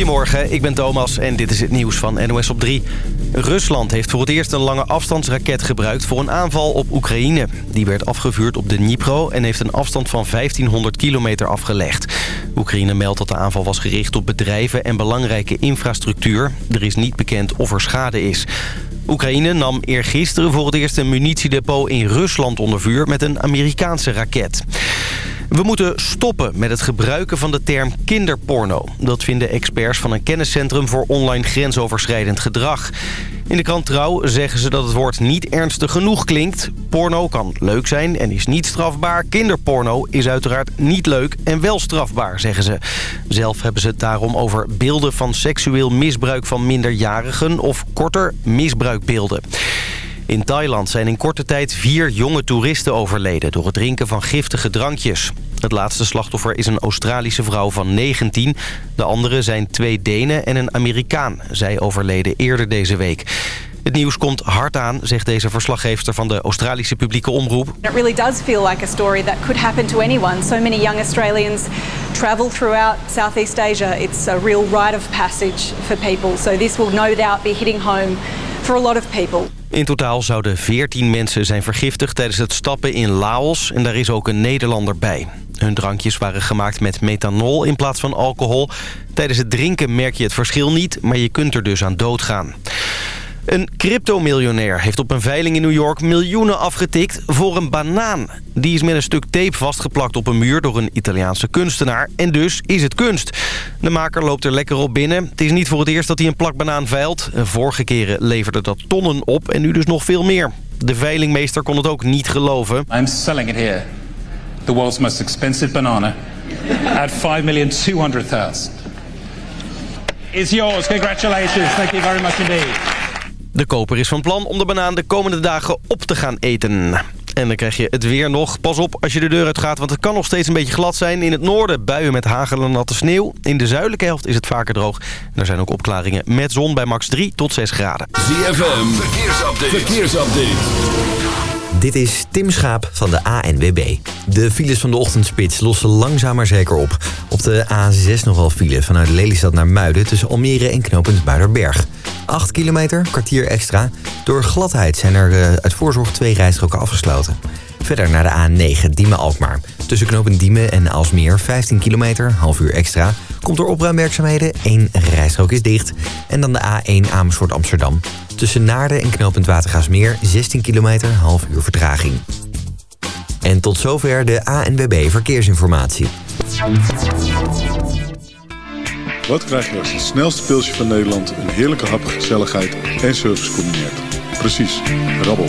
Goedemorgen, ik ben Thomas en dit is het nieuws van NOS op 3. Rusland heeft voor het eerst een lange afstandsraket gebruikt voor een aanval op Oekraïne. Die werd afgevuurd op de Dnipro en heeft een afstand van 1500 kilometer afgelegd. Oekraïne meldt dat de aanval was gericht op bedrijven en belangrijke infrastructuur. Er is niet bekend of er schade is. Oekraïne nam eergisteren voor het eerst een munitiedepot in Rusland onder vuur met een Amerikaanse raket. We moeten stoppen met het gebruiken van de term kinderporno. Dat vinden experts van een kenniscentrum voor online grensoverschrijdend gedrag. In de krant Trouw zeggen ze dat het woord niet ernstig genoeg klinkt. Porno kan leuk zijn en is niet strafbaar. Kinderporno is uiteraard niet leuk en wel strafbaar, zeggen ze. Zelf hebben ze het daarom over beelden van seksueel misbruik van minderjarigen... of korter misbruikbeelden. In Thailand zijn in korte tijd vier jonge toeristen overleden... door het drinken van giftige drankjes. Het laatste slachtoffer is een Australische vrouw van 19. De andere zijn twee Denen en een Amerikaan. Zij overleden eerder deze week. Het nieuws komt hard aan, zegt deze verslaggever van de Australische publieke omroep. It really does feel like a story that could happen to anyone. So many young Australians travel throughout Southeast Asia. It's a real rite of passage for people. So this will no doubt be hitting home In totaal zouden 14 mensen zijn vergiftigd tijdens het stappen in Laos. En daar is ook een Nederlander bij. Hun drankjes waren gemaakt met methanol in plaats van alcohol. Tijdens het drinken merk je het verschil niet, maar je kunt er dus aan doodgaan. Een cryptomiljonair heeft op een veiling in New York miljoenen afgetikt voor een banaan. Die is met een stuk tape vastgeplakt op een muur door een Italiaanse kunstenaar. En dus is het kunst. De maker loopt er lekker op binnen. Het is niet voor het eerst dat hij een plak banaan veilt. Vorige keren leverde dat tonnen op en nu dus nog veel meer. De veilingmeester kon het ook niet geloven. I'm selling it here. The world's most expensive banana at 5,200,000. It's yours. Congratulations. Thank you very much indeed. De koper is van plan om de banaan de komende dagen op te gaan eten. En dan krijg je het weer nog. Pas op als je de deur uit gaat, want het kan nog steeds een beetje glad zijn. In het noorden buien met hagel en natte sneeuw. In de zuidelijke helft is het vaker droog. er zijn ook opklaringen met zon bij max 3 tot 6 graden. ZFM, verkeersupdate. verkeersupdate. Dit is Tim Schaap van de ANWB. De files van de ochtendspits lossen langzaam maar zeker op. Op de A6 nogal file vanuit Lelystad naar Muiden... tussen Almere en knooppunt Muiderberg. 8 kilometer, kwartier extra. Door gladheid zijn er uh, uit voorzorg twee rijstroken afgesloten. Verder naar de A9 Diemen-Alkmaar. Tussen knooppunt Diemen en Alsmeer 15 kilometer, half uur extra. Komt door opruimwerkzaamheden, één rijstrook is dicht. En dan de A1 Amersfoort Amsterdam. Tussen Naarden en knooppunt Watergaasmeer 16 kilometer, half uur vertraging. En tot zover de ANWB Verkeersinformatie. Wat krijg je als het snelste pilsje van Nederland... een heerlijke hap, gezelligheid en service combineert? Precies, rabbel.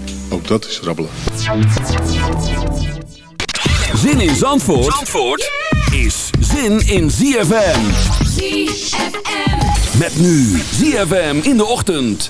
Ook dat is rabbelen. Zin in Zandvoort, Zandvoort is zin in ZFM. ZFM. Met nu ZFM in de ochtend.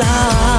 side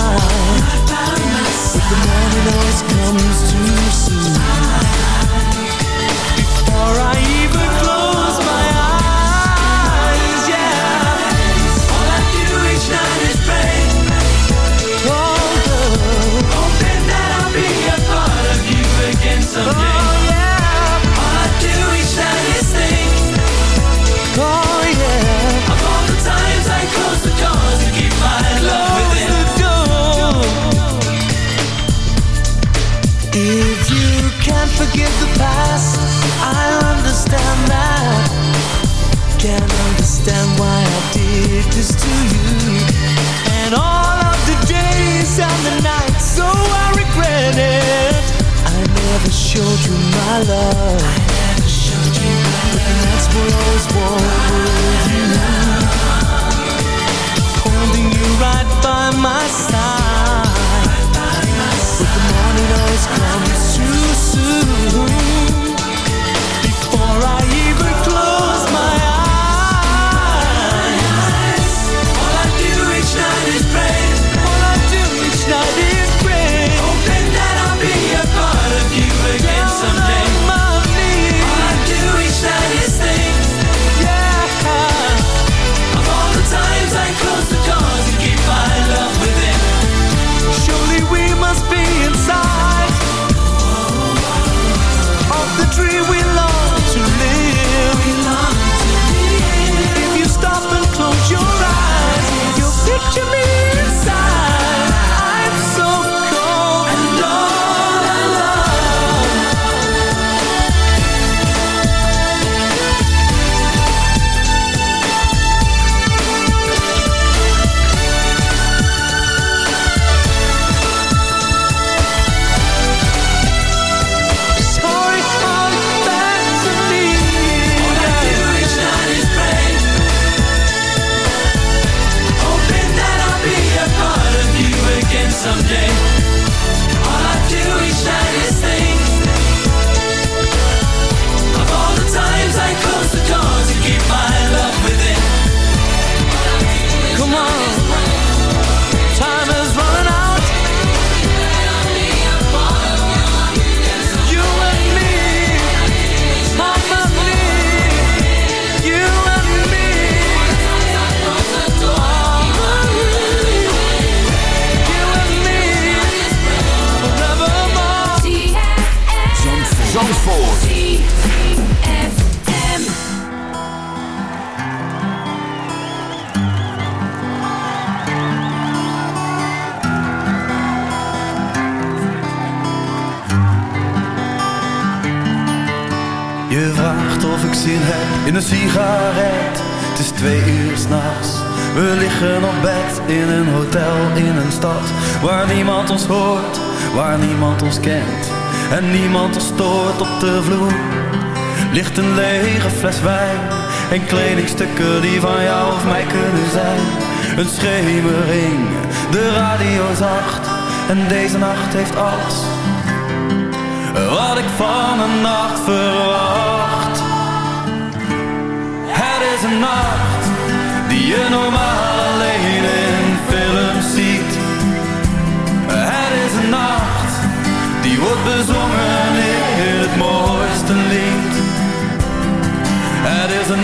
I never showed you that's what I. Holding you right by my side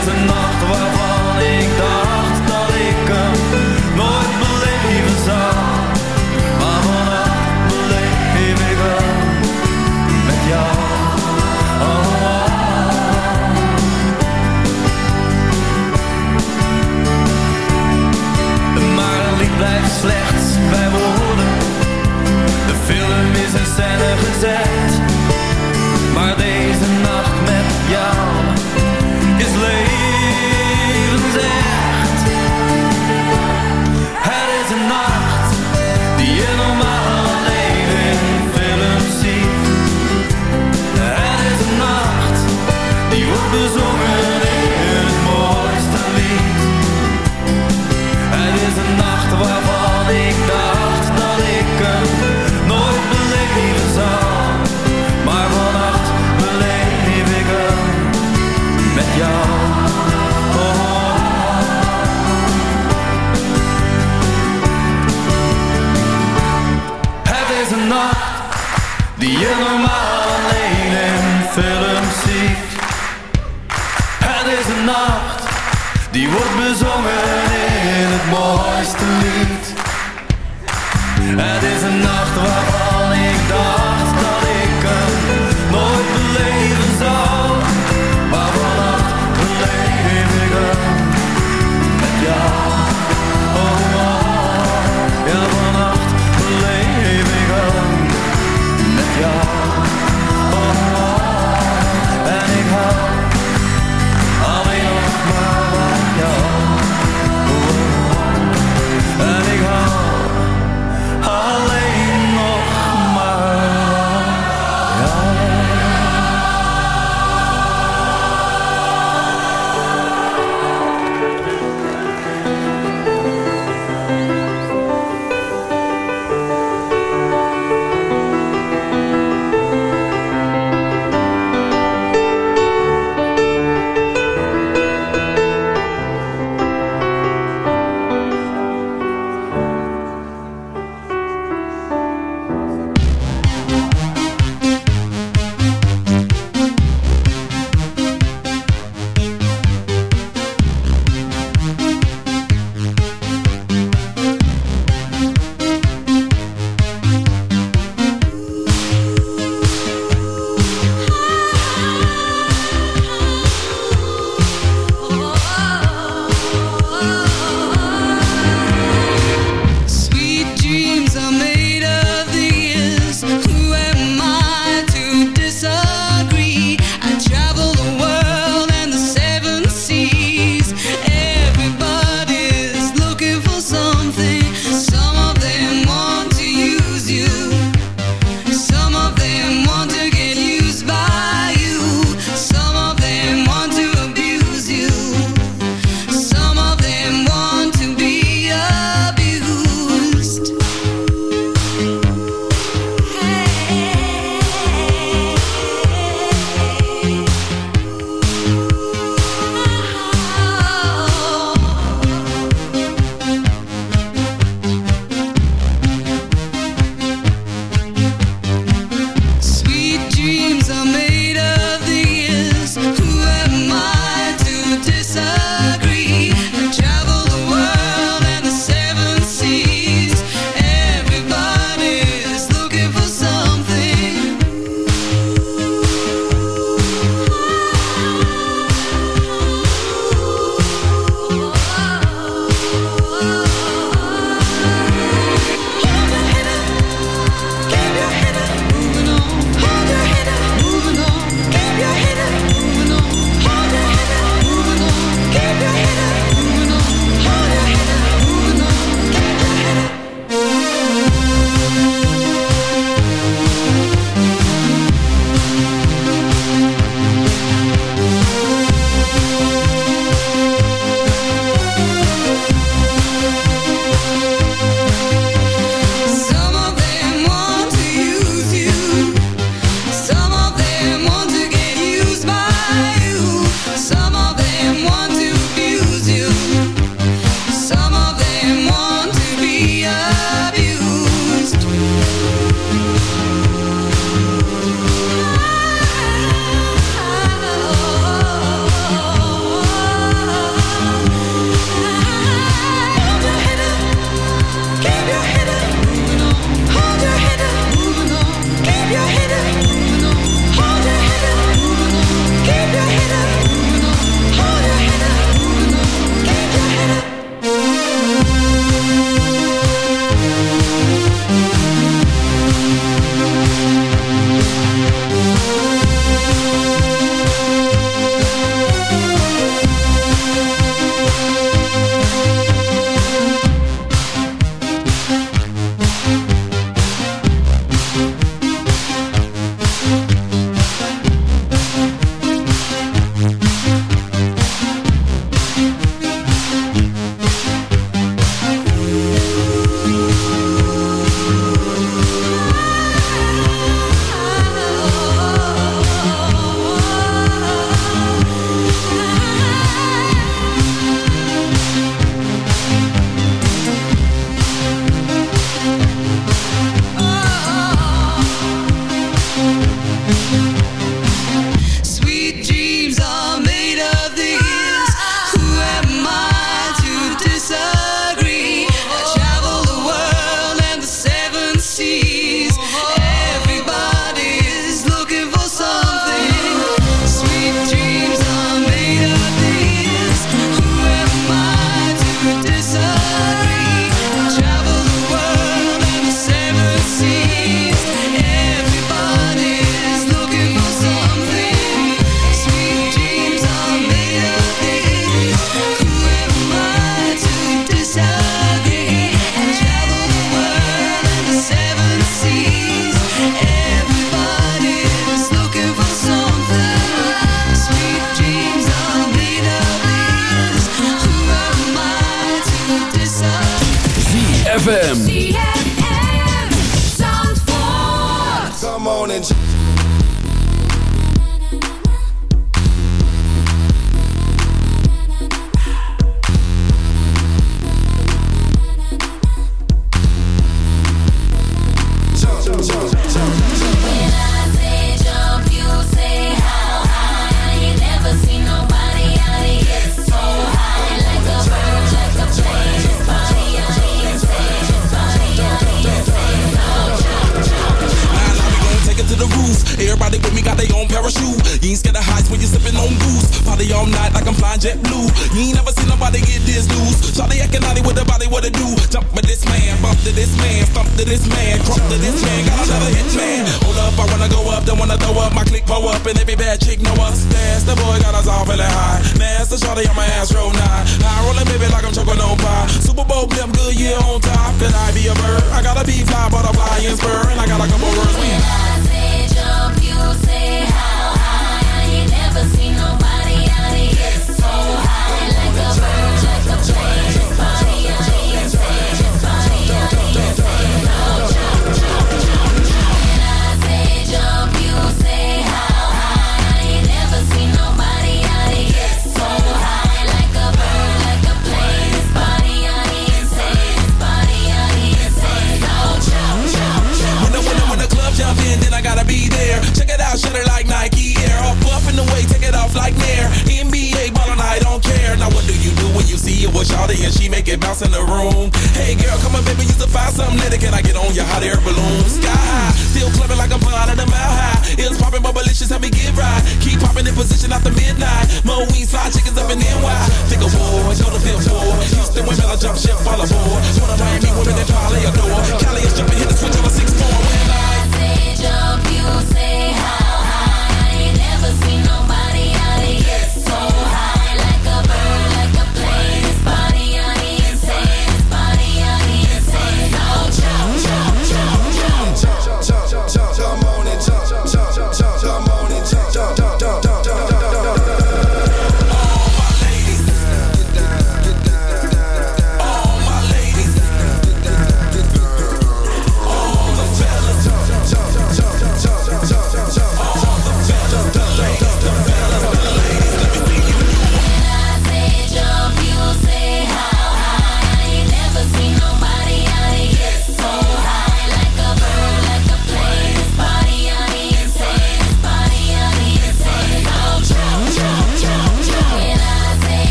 is een nacht waarvan ik dacht dat ik hem nooit beleven zou. Maar vannacht beleef ik hem met jou. Oh, oh. Maar het lied blijft slechts bij woorden. De film is in scène gezet.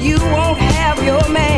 You won't have your man.